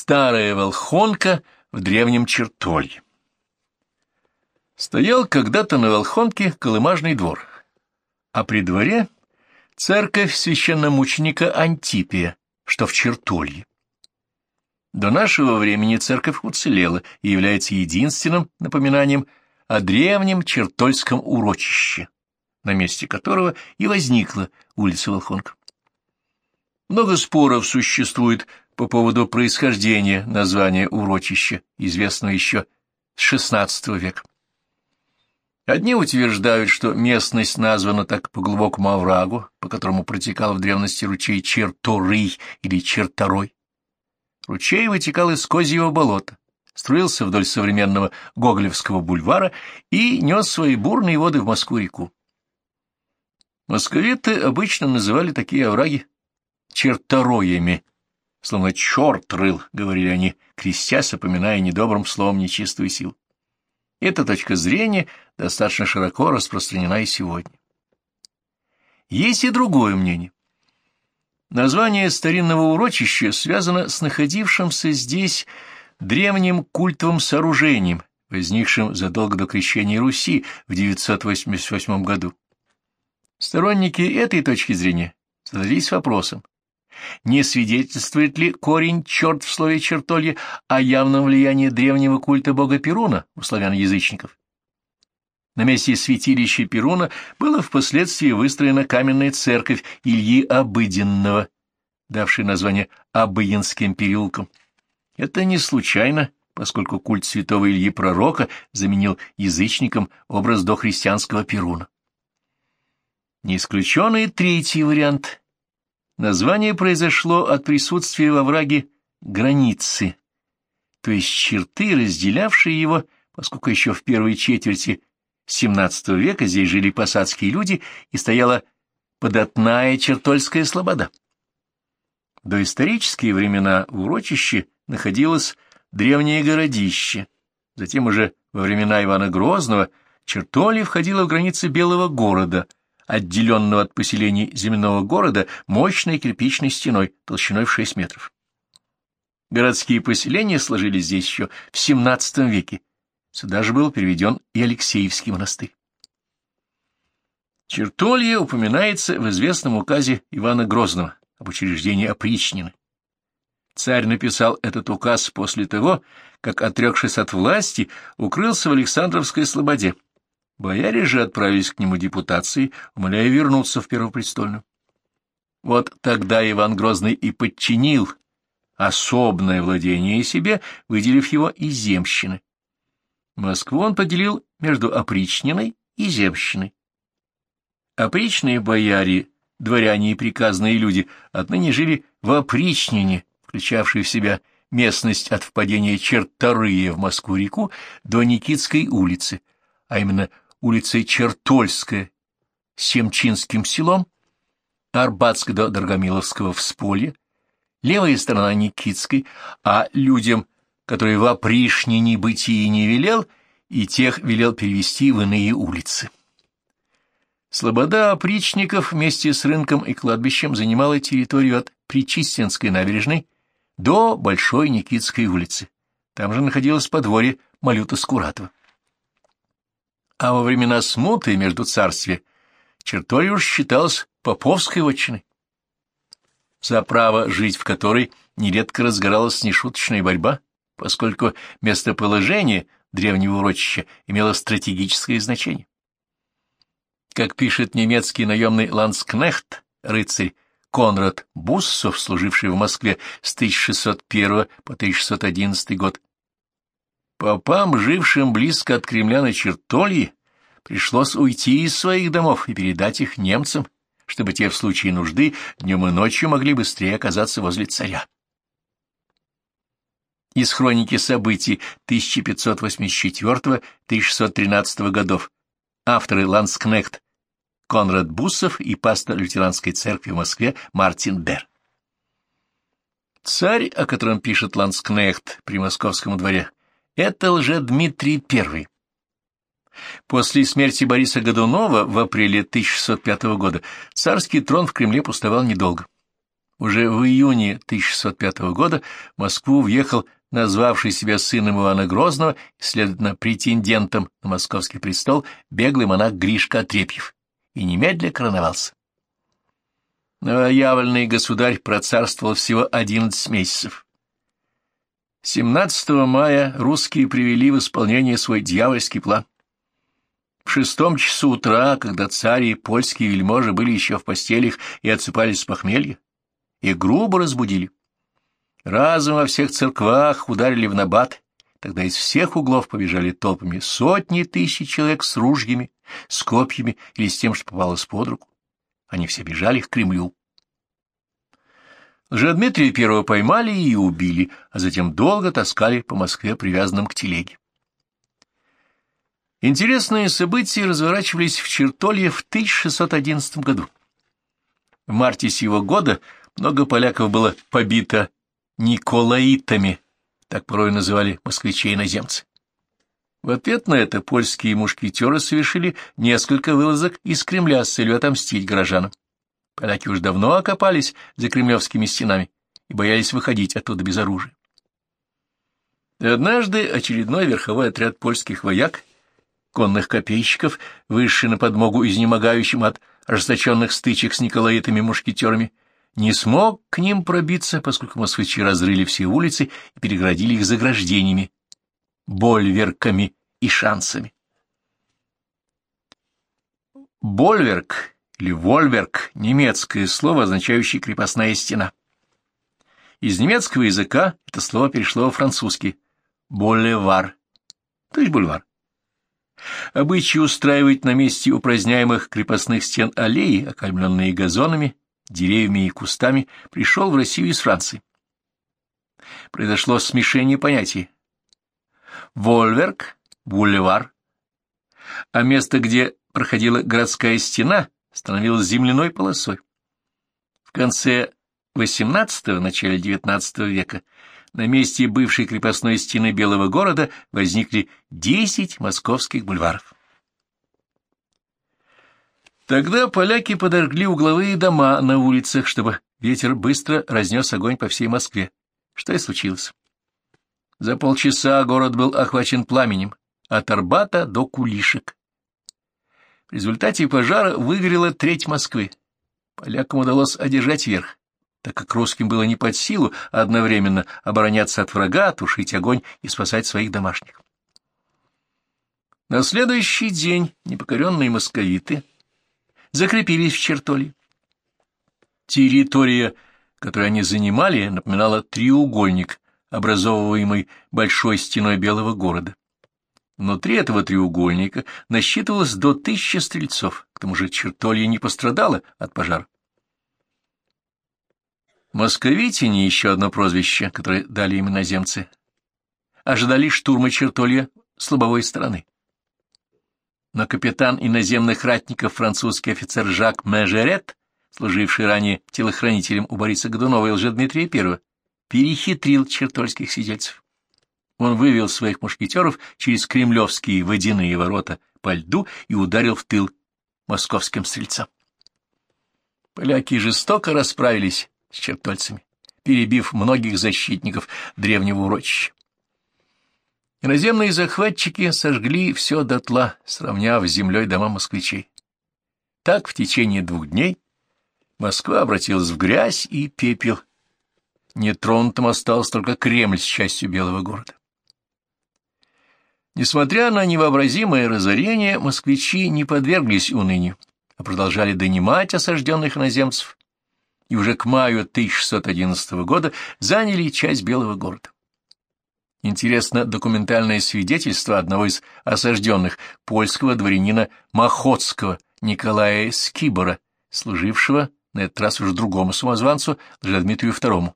Старая Волхонка в древнем Чертолье. Стоял когда-то на Волхонке колымажный двор, а при дворе церковь священномученика Антипия, что в Чертолье. До нашего времени церковь уцелела и является единственным напоминанием о древнем чертольском урочище, на месте которого и возникла улица Волхонка. Много споров существует по поводу происхождения названия урочища, известного еще с XVI века. Одни утверждают, что местность названа так по глубокому оврагу, по которому протекал в древности ручей Черторый или Черторой. Ручей вытекал из Козьего болота, струился вдоль современного Гоголевского бульвара и нес свои бурные воды в Москву-реку. Московиты обычно называли такие овраги чертороями, словно черт рыл, — говорили они, крестясь, опоминая недобрым словом нечистую силу. Эта точка зрения достаточно широко распространена и сегодня. Есть и другое мнение. Название старинного урочища связано с находившимся здесь древним культовым сооружением, возникшим задолго до крещения Руси в 988 году. Сторонники этой точки зрения задались вопросом, не свидетельствует ли корень «черт» в слове «чертолье» о явном влиянии древнего культа бога Перуна у славян-язычников? На месте святилища Перуна была впоследствии выстроена каменная церковь Ильи Обыденного, давшая название Обыденским переулком. Это не случайно, поскольку культ святого Ильи Пророка заменил язычникам образ дохристианского Перуна. Не исключен и третий вариант Название произошло от присутствия во враге границы, то есть черты, разделявшие его, поскольку еще в первой четверти XVII века здесь жили посадские люди и стояла податная чертольская слобода. В доисторические времена в урочище находилось древнее городище, затем уже во времена Ивана Грозного Чертолье входило в границы Белого города – отделенного от поселений земного города мощной кирпичной стеной толщиной в 6 метров. Городские поселения сложились здесь еще в XVII веке. Сюда же был переведен и Алексеевский монастырь. Чертолье упоминается в известном указе Ивана Грозного об учреждении опричнины. Царь написал этот указ после того, как, отрекшись от власти, укрылся в Александровской слободе, Бояре же отправились к нему депутации, умоляя вернуться в Первопрестольную. Вот тогда Иван Грозный и подчинил особное владение себе, выделив его из земщины. Москву он поделил между опричниной и земщиной. Опричные бояре, дворяне и приказные люди отныне жили в опричнине, включавшей в себя местность от впадения Черторыя в Москву-реку до Никитской улицы, а именно улицей Чертольская, Семчинским селом, Арбатск до Доргомиловского всполья, левая сторона Никитской, а людям, которые в опришнине бытии не велел, и тех велел перевести в иные улицы. Слобода опричников вместе с рынком и кладбищем занимала территорию от Причистинской набережной до Большой Никитской улицы. Там же находилось подворье Малюта Скуратова а во времена смуты между царствия Черториуш считалась поповской вотчиной, за право жить в которой нередко разгоралась нешуточная борьба, поскольку местоположение древнего урочища имело стратегическое значение. Как пишет немецкий наемный ланскнехт, рыцарь Конрад Буссов, служивший в Москве с 1601 по 1611 год, Попам, жившим близко от Кремля на Чертолье, пришлось уйти из своих домов и передать их немцам, чтобы те в случае нужды днем и ночью могли быстрее оказаться возле царя. Из хроники событий 1584-1613 годов авторы Ланскнехт Конрад Буссов и пастор лютеранской церкви в Москве Мартин Бер. Царь, о котором пишет Ланскнехт при московском дворе, это лже-Дмитрий I. После смерти Бориса Годунова в апреле 1605 года царский трон в Кремле пустовал недолго. Уже в июне 1605 года в Москву въехал назвавший себя сыном Ивана Грозного, следовательно, претендентом на московский престол, беглый монах Гришка Отрепьев, и немедля короновался. Новоявленный государь процарствовал всего одиннадцать месяцев. 17 мая русские привели в исполнение свой дьявольский план. В шестом часу утра, когда царь и польские вельможи были еще в постелях и отсыпались с похмелья, их грубо разбудили. Разом во всех церквах ударили в набат, тогда из всех углов побежали толпами сотни тысяч человек с ружьями, с копьями или с тем, что попалось под руку. Они все бежали к Кремлю. Лжедмитрия первого поймали и убили, а затем долго таскали по Москве привязанным к телеге. Интересные события разворачивались в Чертолье в 1611 году. В марте сего года много поляков было побито Николаитами, так порой называли москвичей-иноземцы. В ответ на это польские мушкетеры совершили несколько вылазок из Кремля с целью отомстить горожанам. Поляки уж давно окопались за кремлевскими стенами и боялись выходить оттуда без оружия. Однажды очередной верховой отряд польских вояк конных копейщиков, высший на подмогу изнемогающим от ожесточенных стычек с николаитами-мушкетерами, не смог к ним пробиться, поскольку москвичи разрыли все улицы и переградили их заграждениями, больверками и шансами. Больверк или вольверк — немецкое слово, означающее «крепостная стена». Из немецкого языка это слово перешло во французский «болевар», то есть бульвар. Обычай устраивать на месте упраздняемых крепостных стен аллеи, окаймленные газонами, деревьями и кустами, пришел в Россию из Франции. Произошло смешение понятий. Вольверк, бульвар, а место, где проходила городская стена, становилось земляной полосой. В конце XVIII – начале XIX века на месте бывшей крепостной стены Белого города возникли десять московских бульваров. Тогда поляки подожгли угловые дома на улицах, чтобы ветер быстро разнес огонь по всей Москве, что и случилось. За полчаса город был охвачен пламенем, от Арбата до Кулишек. В результате пожара выгорела треть Москвы. Полякам удалось одержать верх так как русским было не под силу одновременно обороняться от врага, тушить огонь и спасать своих домашних. На следующий день непокоренные московиты закрепились в Чертоле. Территория, которую они занимали, напоминала треугольник, образовываемый большой стеной белого города. Внутри этого треугольника насчитывалось до тысячи стрельцов, к тому же Чертолье не пострадало от пожара. Московитине еще одно прозвище, которое дали им иноземцы. Ожидали штурма Чертолья с лобовой стороны. Но капитан иноземных ратников французский офицер Жак Межерет, служивший ранее телохранителем у Бориса Годунова и Лжедмитрия I, перехитрил чертольских сидельцев. Он вывел своих мушкетеров через кремлевские водяные ворота по льду и ударил в тыл московским стрельцам. Поляки жестоко расправились с чертольцами, перебив многих защитников древнего урочища. Иноземные захватчики сожгли все дотла, сравняв с землей дома москвичей. Так в течение двух дней Москва обратилась в грязь и пепел. Нетронутым остался только Кремль с частью Белого города. Несмотря на невообразимое разорение, москвичи не подверглись унынию, а продолжали донимать осажденных иноземцев, и уже к маю 1611 года заняли часть Белого города. Интересно документальное свидетельство одного из осажденных, польского дворянина Махотского Николая Скибора, служившего на этот раз уже другому самозванцу, Дмитрию II.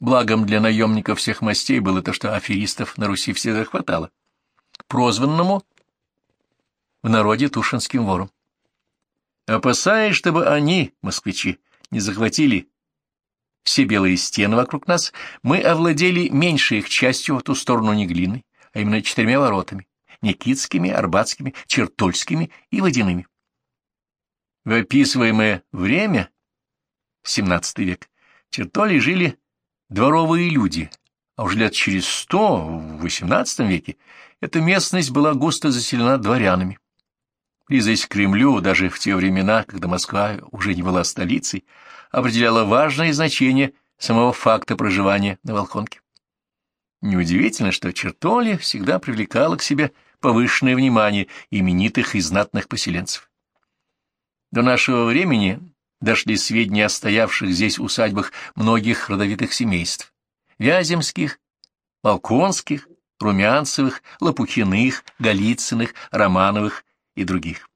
Благом для наемников всех мастей было то, что аферистов на Руси всегда хватало, прозванному в народе Тушинским вором. Опасаясь, чтобы они, москвичи, не захватили все белые стены вокруг нас, мы овладели меньшей их частью в ту сторону Неглиной, а именно четырьмя воротами — Никитскими, Арбатскими, Чертольскими и Водяными. В описываемое время XVII век, в Чертоле жили дворовые люди, а уже лет через сто, в XVIII веке, эта местность была густо заселена дворянами. Близость к Кремлю, даже в те времена, когда Москва уже не была столицей, определяла важное значение самого факта проживания на Волхонке. Неудивительно, что Чертоли всегда привлекала к себе повышенное внимание именитых и знатных поселенцев. До нашего времени дошли сведения о стоявших здесь усадьбах многих родовитых семейств — Вяземских, Волконских, Румянцевых, Лопухиных, Голицыных, Романовых и других.